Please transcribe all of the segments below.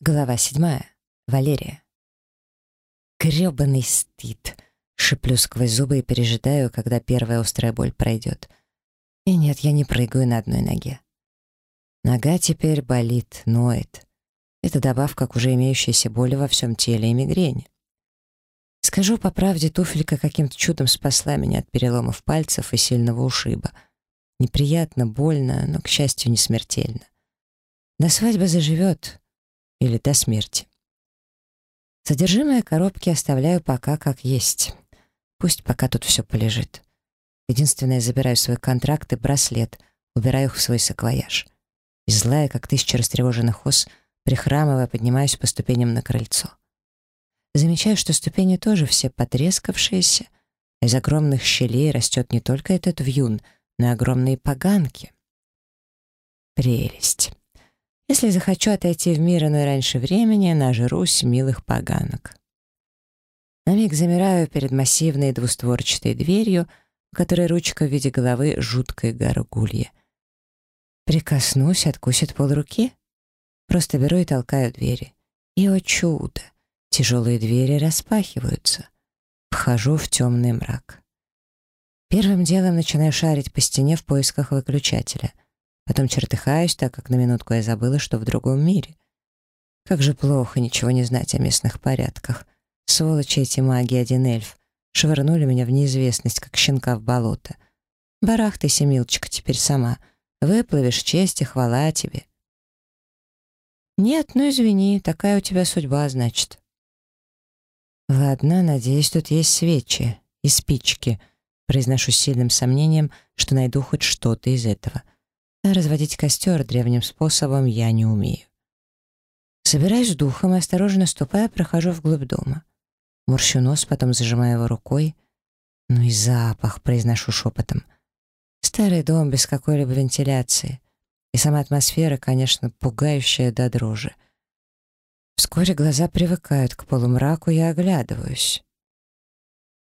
Глава седьмая. Валерия. Грёбаный стыд. Шиплю сквозь зубы и пережидаю, когда первая острая боль пройдет. И нет, я не прыгаю на одной ноге. Нога теперь болит, ноет. Это добавка к уже имеющейся боли во всем теле и мигрени. Скажу по правде, туфелька каким-то чудом спасла меня от переломов пальцев и сильного ушиба. Неприятно, больно, но, к счастью, не смертельно. До свадьбы заживет, или до смерти. Содержимое коробки оставляю пока как есть. Пусть пока тут все полежит. Единственное, забираю свой контракт и браслет, убираю их в свой саквояж. И злая, как тысяча растревоженных ос, прихрамывая, поднимаюсь по ступеням на крыльцо. Замечаю, что ступени тоже все потрескавшиеся, из огромных щелей растет не только этот вьюн, но и огромные поганки. Прелесть. Если захочу отойти в мир иной раньше времени, нажрусь милых поганок. На миг замираю перед массивной двустворчатой дверью, в которой ручка в виде головы жуткой горгульи. Прикоснусь, откусит полруки. Просто беру и толкаю двери. И, о чудо, тяжелые двери распахиваются. Вхожу в темный мрак. Первым делом начинаю шарить по стене в поисках выключателя — Потом чертыхаюсь, так как на минутку я забыла, что в другом мире. Как же плохо ничего не знать о местных порядках. Сволочи эти маги, один эльф. Швырнули меня в неизвестность, как щенка в болото. Барахтайся, милочка, теперь сама. Выплывешь, честь и хвала тебе. Нет, ну извини, такая у тебя судьба, значит. Ладно, надеюсь, тут есть свечи и спички. Произношу с сильным сомнением, что найду хоть что-то из этого — а разводить костер древним способом я не умею. Собираюсь духом и, осторожно ступая, прохожу вглубь дома. Морщу нос, потом зажимаю его рукой. Ну и запах, произношу шепотом. Старый дом без какой-либо вентиляции. И сама атмосфера, конечно, пугающая до дрожи. Вскоре глаза привыкают к полумраку, я оглядываюсь.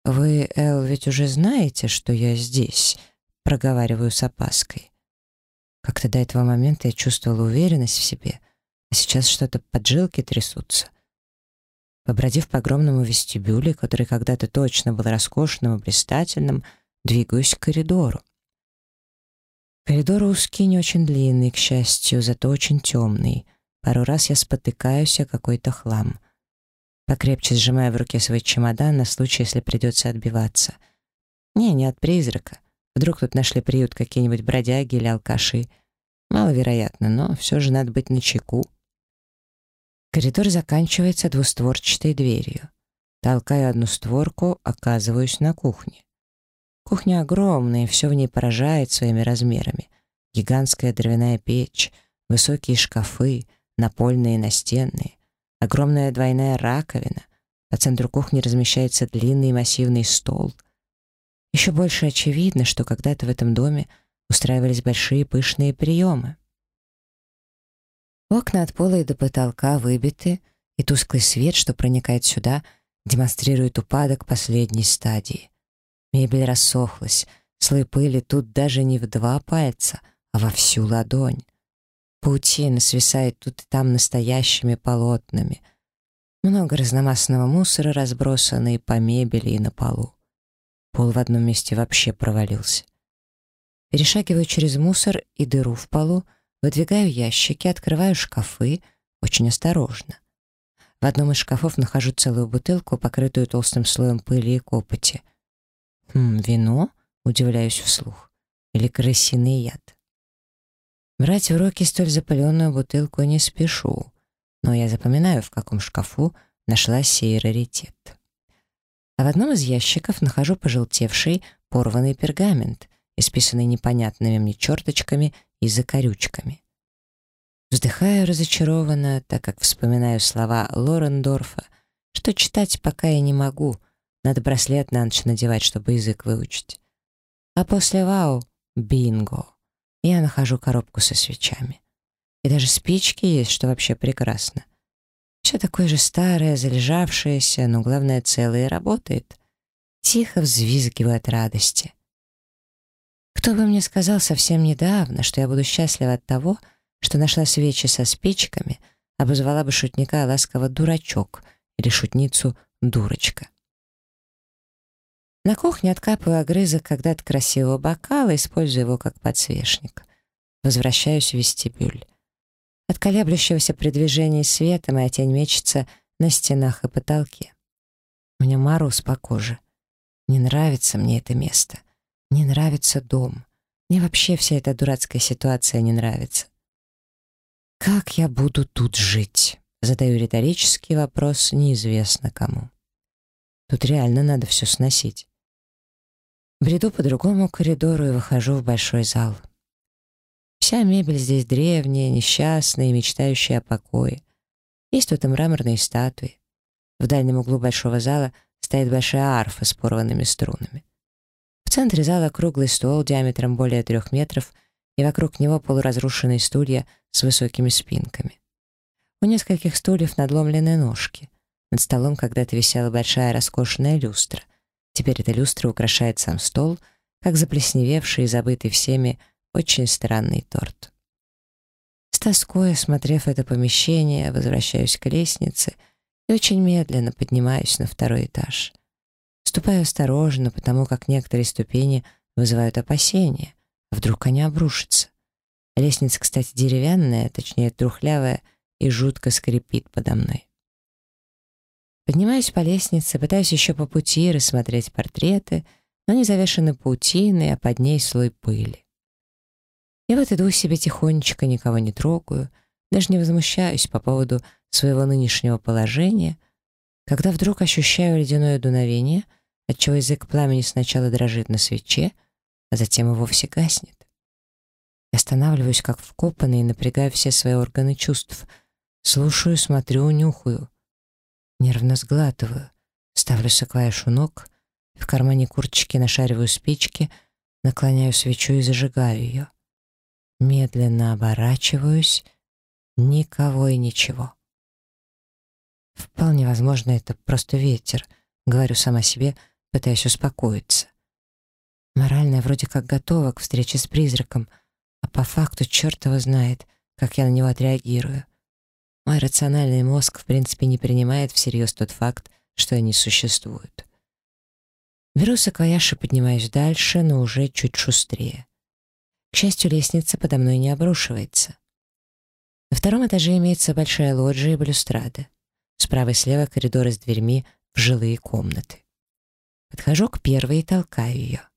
«Вы, Эл, ведь уже знаете, что я здесь?» — проговариваю с опаской. Как-то до этого момента я чувствовала уверенность в себе, а сейчас что-то поджилки трясутся. Побродив по огромному вестибюле, который когда-то точно был роскошным и блистательным, двигаюсь к коридору. Коридор узкий, не очень длинный, к счастью, зато очень темный. Пару раз я спотыкаюсь о какой-то хлам. Покрепче сжимая в руке свой чемодан на случай, если придется отбиваться. Не, не от призрака. Вдруг тут нашли приют какие-нибудь бродяги или алкаши. Маловероятно, но все же надо быть начеку. Коридор заканчивается двустворчатой дверью. Толкаю одну створку, оказываюсь на кухне. Кухня огромная, все в ней поражает своими размерами. Гигантская дровяная печь, высокие шкафы, напольные и настенные, огромная двойная раковина. По центру кухни размещается длинный массивный стол — еще больше очевидно, что когда-то в этом доме устраивались большие пышные приемы. Окна от пола и до потолка выбиты, и тусклый свет, что проникает сюда, демонстрирует упадок последней стадии. Мебель рассохлась, слой пыли тут даже не в два пальца, а во всю ладонь. Паутина свисает тут и там настоящими полотнами. Много разномастного мусора разбросано и по мебели, и на полу. Пол в одном месте вообще провалился. Перешагиваю через мусор и дыру в полу, выдвигаю ящики, открываю шкафы, очень осторожно. В одном из шкафов нахожу целую бутылку, покрытую толстым слоем пыли и копоти. «Хм, вино?» — удивляюсь вслух. «Или крысиный яд?» Брать в руки столь запыленную бутылку не спешу, но я запоминаю, в каком шкафу нашла сей раритет а в одном из ящиков нахожу пожелтевший, порванный пергамент, исписанный непонятными мне черточками и закорючками. Вздыхаю разочарованно, так как вспоминаю слова Лорендорфа, что читать пока я не могу, надо браслет на ночь надевать, чтобы язык выучить. А после вау — бинго. Я нахожу коробку со свечами. И даже спички есть, что вообще прекрасно. Все такое же старое, залежавшееся, но, главное, целое работает. Тихо взвизгиваю от радости. Кто бы мне сказал совсем недавно, что я буду счастлива от того, что нашла свечи со спичками, обозвала бы шутника ласково «дурачок» или шутницу «дурочка». На кухне откапываю огрызок когда-то красивого бокала, используя его как подсвечник. Возвращаюсь в вестибюль. От колеблющегося при движении света моя тень мечется на стенах и потолке. У меня мороз по коже. Не нравится мне это место. Не нравится дом. Мне вообще вся эта дурацкая ситуация не нравится. Как я буду тут жить? Задаю риторический вопрос неизвестно кому. Тут реально надо все сносить. Бреду по другому коридору и выхожу в большой зал. Вся мебель здесь древняя, несчастная и мечтающая о покое. Есть тут и мраморные статуи. В дальнем углу большого зала стоит большая арфа с порванными струнами. В центре зала круглый стол диаметром более трех метров, и вокруг него полуразрушенные стулья с высокими спинками. У нескольких стульев надломлены ножки. Над столом когда-то висела большая роскошная люстра. Теперь эта люстра украшает сам стол, как заплесневевший и забытый всеми очень странный торт. С тоской, осмотрев это помещение, возвращаюсь к лестнице и очень медленно поднимаюсь на второй этаж. Ступаю осторожно, потому как некоторые ступени вызывают опасения. Вдруг они обрушатся. Лестница, кстати, деревянная, точнее трухлявая, и жутко скрипит подо мной. Поднимаюсь по лестнице, пытаюсь еще по пути рассмотреть портреты, но они завешены паутиной, а под ней слой пыли. Я вот иду себе тихонечко, никого не трогаю, даже не возмущаюсь по поводу своего нынешнего положения, когда вдруг ощущаю ледяное дуновение, отчего язык пламени сначала дрожит на свече, а затем и вовсе гаснет. Я останавливаюсь как вкопанный и напрягаю все свои органы чувств. Слушаю, смотрю, нюхаю. Нервно сглатываю, ставлю саквояж у ног, в кармане курточки нашариваю спички, наклоняю свечу и зажигаю ее. Медленно оборачиваюсь, никого и ничего. Вполне возможно, это просто ветер, говорю сама себе, пытаясь успокоиться. Морально вроде как готова к встрече с призраком, а по факту черт его знает, как я на него отреагирую. Мой рациональный мозг, в принципе, не принимает всерьез тот факт, что они существуют. Беру саквояж и поднимаюсь дальше, но уже чуть шустрее. К счастью, лестница подо мной не обрушивается. На втором этаже имеется большая лоджия и балюстрада. Справа и слева коридоры с дверьми в жилые комнаты. Подхожу к первой и толкаю ее.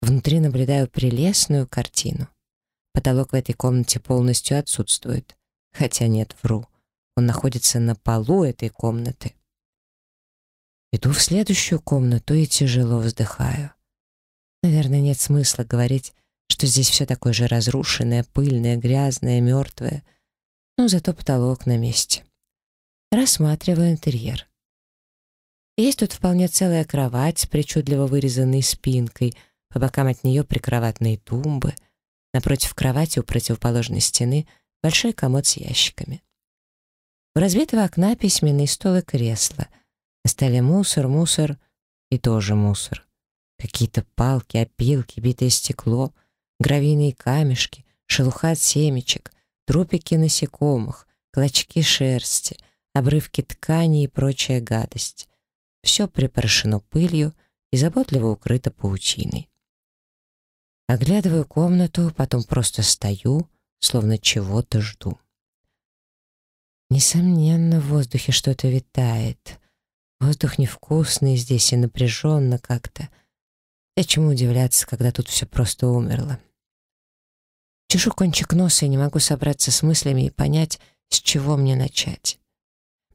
Внутри наблюдаю прелестную картину. Потолок в этой комнате полностью отсутствует. Хотя нет, вру. Он находится на полу этой комнаты. Иду в следующую комнату и тяжело вздыхаю. Наверное, нет смысла говорить, что здесь все такое же разрушенное, пыльное, грязное, мертвое. Но зато потолок на месте. Рассматриваю интерьер. Есть тут вполне целая кровать с причудливо вырезанной спинкой, по бокам от нее прикроватные тумбы. Напротив кровати у противоположной стены — большой комод с ящиками. У разбитого окна письменный стол и кресло. На столе мусор, мусор и тоже мусор. Какие-то палки, опилки, битое стекло, гравийные камешки, шелуха от семечек, трупики насекомых, клочки шерсти, обрывки ткани и прочая гадость. Все припорошено пылью и заботливо укрыто паутиной. Оглядываю комнату, потом просто стою — словно чего-то жду. Несомненно, в воздухе что-то витает. Воздух невкусный здесь и напряженно как-то. Да чему удивляться, когда тут все просто умерло. Чешу кончик носа и не могу собраться с мыслями и понять, с чего мне начать.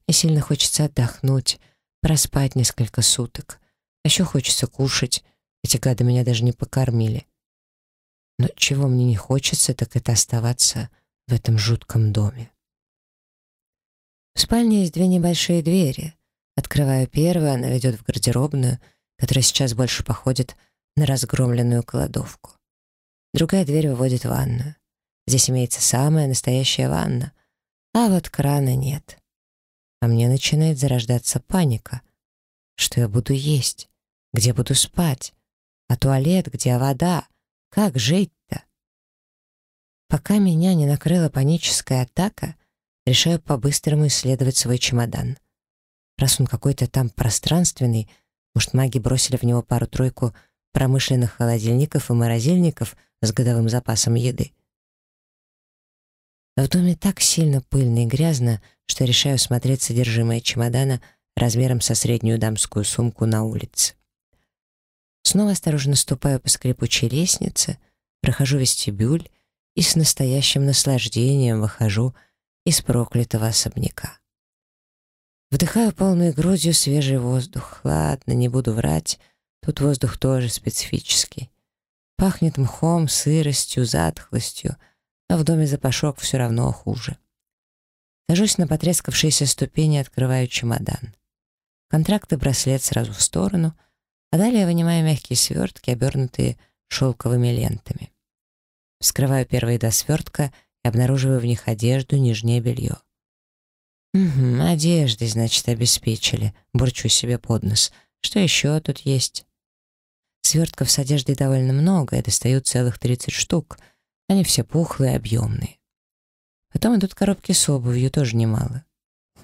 Мне сильно хочется отдохнуть, проспать несколько суток. Еще хочется кушать. Эти гады меня даже не покормили. Но чего мне не хочется, так это оставаться в этом жутком доме. В спальне есть две небольшие двери. Открываю первую, она ведет в гардеробную, которая сейчас больше походит на разгромленную кладовку. Другая дверь выводит в ванную. Здесь имеется самая настоящая ванна, а вот крана нет. А мне начинает зарождаться паника. Что я буду есть? Где буду спать? А туалет? Где вода? Как жить-то? Пока меня не накрыла паническая атака, решаю по-быстрому исследовать свой чемодан. Раз он какой-то там пространственный, может, маги бросили в него пару-тройку промышленных холодильников и морозильников с годовым запасом еды. В доме так сильно пыльно и грязно, что решаю смотреть содержимое чемодана размером со среднюю дамскую сумку на улице. Снова осторожно ступаю по скрипучей лестнице, прохожу вестибюль и с настоящим наслаждением выхожу из проклятого особняка. Вдыхаю полной грудью свежий воздух. Ладно, не буду врать, тут воздух тоже специфический. Пахнет мхом, сыростью, затхлостью, а в доме запашок все равно хуже. Сажусь на потрескавшиеся ступени и открываю чемодан. Контракт и браслет сразу в сторону, а далее вынимаю мягкие свертки, обернутые шелковыми лентами. Вскрываю первые два свертка и обнаруживаю в них одежду, нижнее белье. «Угу, одежды, значит, обеспечили», — бурчу себе под нос. «Что еще тут есть?» Свертков с одеждой довольно много, я достаю целых 30 штук. Они все пухлые, объемные. Потом идут коробки с обувью, тоже немало.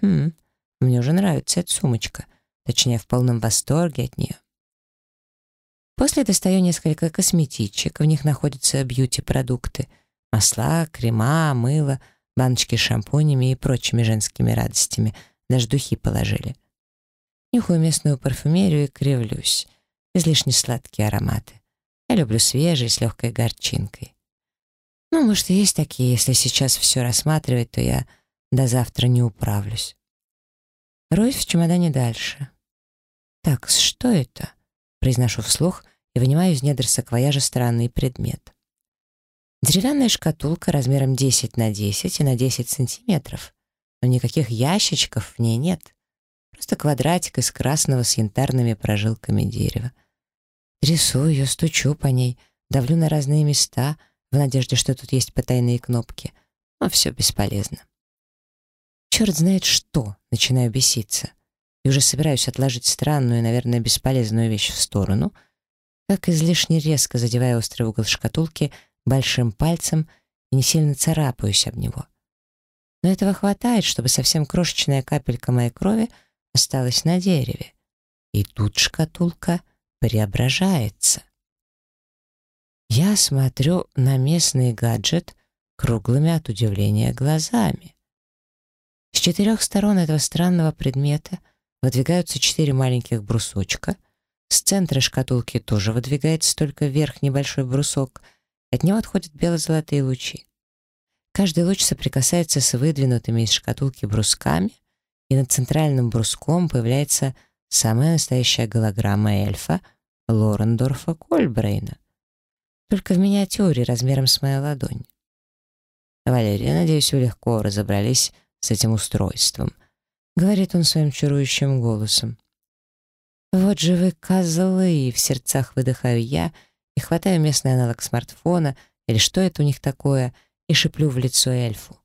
Хм, мне уже нравится эта сумочка. Точнее, в полном восторге от нее. После достаю несколько косметичек, в них находятся бьюти-продукты. Масла, крема, мыло, баночки с шампунями и прочими женскими радостями. Даже духи положили. Нюхаю местную парфюмерию и кривлюсь. Излишне сладкие ароматы. Я люблю свежие, с легкой горчинкой. Ну, может, и есть такие. Если сейчас все рассматривать, то я до завтра не управлюсь. Роюсь в чемодане дальше. Так, что это? Произношу вслух и вынимаю из недр саквояжа странный предмет. Деревянная шкатулка размером 10 на 10 и на 10 сантиметров. Но никаких ящичков в ней нет. Просто квадратик из красного с янтарными прожилками дерева. Трясу ее, стучу по ней, давлю на разные места, в надежде, что тут есть потайные кнопки. Но все бесполезно. Черт знает что, начинаю беситься и уже собираюсь отложить странную, наверное, бесполезную вещь в сторону, как излишне резко задевая острый угол шкатулки большим пальцем и не сильно царапаюсь об него. Но этого хватает, чтобы совсем крошечная капелька моей крови осталась на дереве. И тут шкатулка преображается. Я смотрю на местный гаджет круглыми от удивления глазами. С четырех сторон этого странного предмета — Выдвигаются четыре маленьких брусочка. С центра шкатулки тоже выдвигается только вверх небольшой брусок. От него отходят бело-золотые лучи. Каждый луч соприкасается с выдвинутыми из шкатулки брусками, и над центральным бруском появляется самая настоящая голограмма эльфа Лорендорфа Кольбрейна. Только в миниатюре размером с мою ладонь. Валерия, надеюсь, вы легко разобрались с этим устройством. — говорит он своим чарующим голосом. «Вот же вы козлы!» — в сердцах выдыхаю я и хватаю местный аналог смартфона, или что это у них такое, и шиплю в лицо эльфу.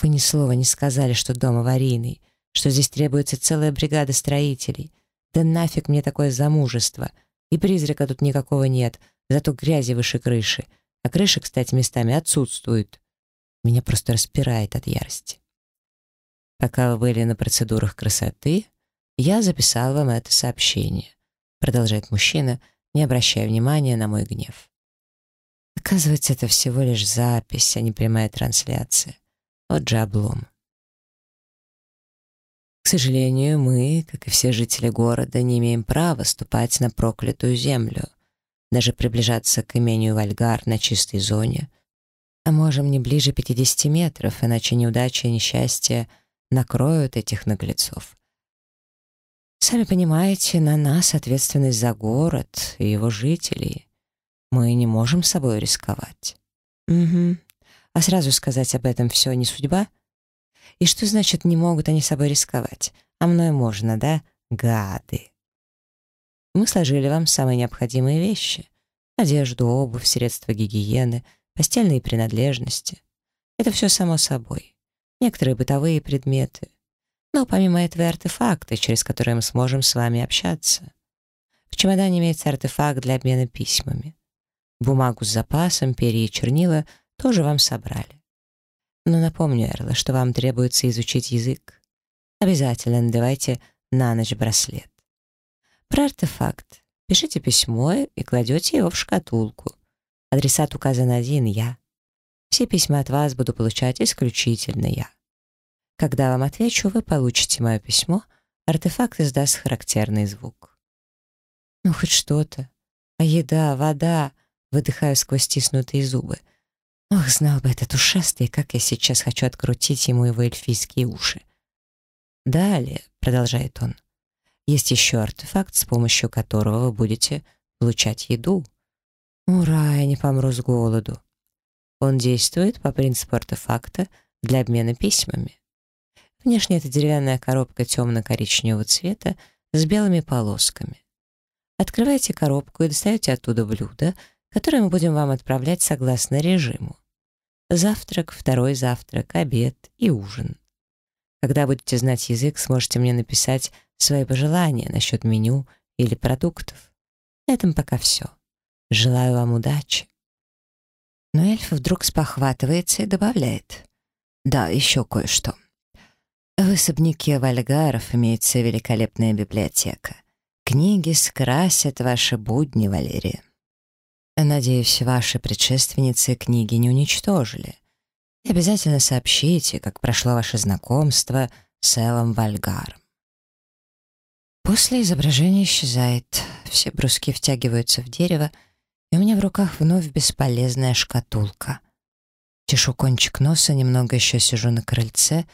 «Вы ни слова не сказали, что дом аварийный, что здесь требуется целая бригада строителей. Да нафиг мне такое замужество! И призрака тут никакого нет, зато грязи выше крыши. А крыши, кстати, местами отсутствуют. Меня просто распирает от ярости. Пока вы были на процедурах красоты, я записал вам это сообщение. Продолжает мужчина, не обращая внимания на мой гнев. Оказывается, это всего лишь запись, а не прямая трансляция. Вот же облом. К сожалению, мы, как и все жители города, не имеем права ступать на проклятую землю, даже приближаться к имению Вальгар на чистой зоне. А можем не ближе 50 метров, иначе неудача и несчастье — накроют этих наглецов. Сами понимаете, на нас ответственность за город и его жителей. Мы не можем собой рисковать. Угу. А сразу сказать об этом все не судьба? И что значит не могут они собой рисковать? А мной можно, да? Гады. Мы сложили вам самые необходимые вещи. Одежду, обувь, средства гигиены, постельные принадлежности. Это все само собой некоторые бытовые предметы. Но помимо этого и артефакты, через которые мы сможем с вами общаться. В чемодане имеется артефакт для обмена письмами. Бумагу с запасом, перья и чернила тоже вам собрали. Но напомню, Эрла, что вам требуется изучить язык. Обязательно надевайте на ночь браслет. Про артефакт. Пишите письмо и кладете его в шкатулку. Адресат указан один — я. Все письма от вас буду получать исключительно я. Когда вам отвечу, вы получите мое письмо, артефакт издаст характерный звук. Ну, хоть что-то. А еда, вода, выдыхаю сквозь стиснутые зубы. Ох, знал бы этот ушастый, как я сейчас хочу открутить ему его эльфийские уши. Далее, продолжает он, есть еще артефакт, с помощью которого вы будете получать еду. Ура, я не помру с голоду. Он действует по принципу артефакта для обмена письмами. Внешне это деревянная коробка темно-коричневого цвета с белыми полосками. Открывайте коробку и достаете оттуда блюдо, которое мы будем вам отправлять согласно режиму. Завтрак, второй завтрак, обед и ужин. Когда будете знать язык, сможете мне написать свои пожелания насчет меню или продуктов. На этом пока все. Желаю вам удачи. Но эльф вдруг спохватывается и добавляет. Да, еще кое-что. В особняке Вальгаров имеется великолепная библиотека. Книги скрасят ваши будни, Валерия. Надеюсь, ваши предшественницы книги не уничтожили. И обязательно сообщите, как прошло ваше знакомство с Эллом Вальгаром. После изображение исчезает, все бруски втягиваются в дерево, и у меня в руках вновь бесполезная шкатулка. Чешу кончик носа, немного еще сижу на крыльце,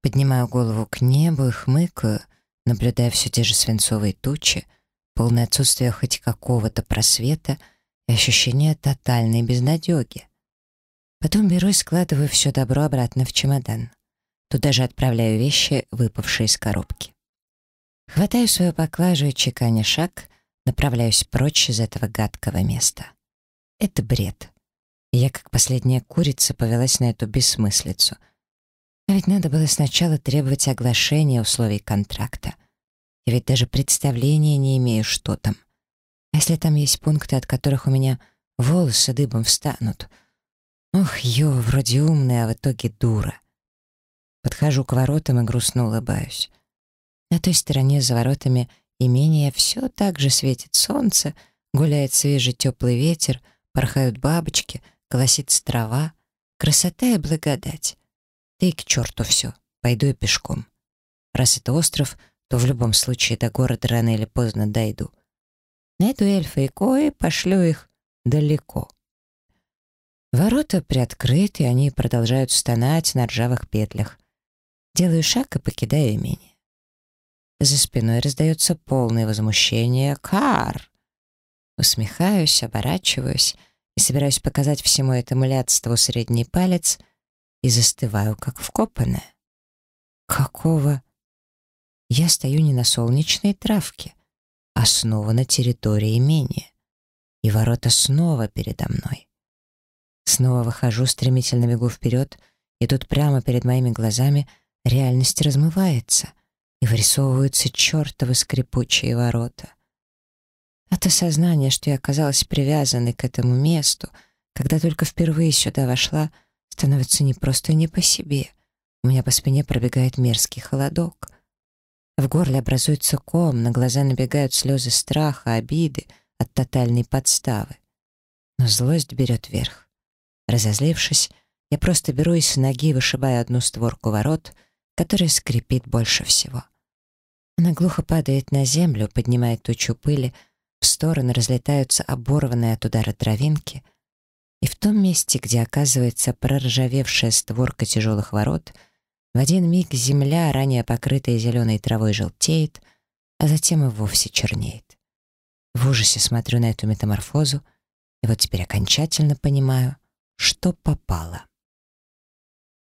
поднимаю голову к небу и хмыкаю, наблюдая все те же свинцовые тучи, полное отсутствие хоть какого-то просвета и ощущение тотальной безнадеги. Потом беру и складываю все добро обратно в чемодан. Туда же отправляю вещи, выпавшие из коробки. Хватаю свою поклажу и, чеканя шаг, направляюсь прочь из этого гадкого места. Это бред. я, как последняя курица, повелась на эту бессмыслицу. А ведь надо было сначала требовать оглашения условий контракта. Я ведь даже представления не имею, что там. А если там есть пункты, от которых у меня волосы дыбом встанут? Ох, ё, вроде умная, а в итоге дура. Подхожу к воротам и грустно улыбаюсь. На той стороне за воротами имения все так же светит солнце, гуляет свежий теплый ветер, порхают бабочки, колосится трава. Красота и благодать. Да и к черту все, пойду я пешком. Раз это остров, то в любом случае до города рано или поздно дойду. Найду эльфа и кои, пошлю их далеко. Ворота приоткрыты, и они продолжают стонать на ржавых петлях. Делаю шаг и покидаю имение. За спиной раздается полное возмущение «Кар!». Усмехаюсь, оборачиваюсь и собираюсь показать всему этому лядству средний палец и застываю, как вкопанная. Какого? Я стою не на солнечной травке, а снова на территории имения. И ворота снова передо мной. Снова выхожу, стремительно бегу вперед, и тут прямо перед моими глазами реальность размывается и вырисовываются чертовы скрипучие ворота. От осознания, что я оказалась привязанной к этому месту, когда только впервые сюда вошла, становится не просто не по себе. У меня по спине пробегает мерзкий холодок. В горле образуется ком, на глаза набегают слезы страха, обиды от тотальной подставы. Но злость берет верх. Разозлившись, я просто беру и с ноги вышибаю одну створку ворот — которая скрипит больше всего. Она глухо падает на землю, поднимает тучу пыли, в стороны разлетаются оборванные от удара травинки, и в том месте, где оказывается проржавевшая створка тяжелых ворот, в один миг земля, ранее покрытая зеленой травой, желтеет, а затем и вовсе чернеет. В ужасе смотрю на эту метаморфозу, и вот теперь окончательно понимаю, что попало.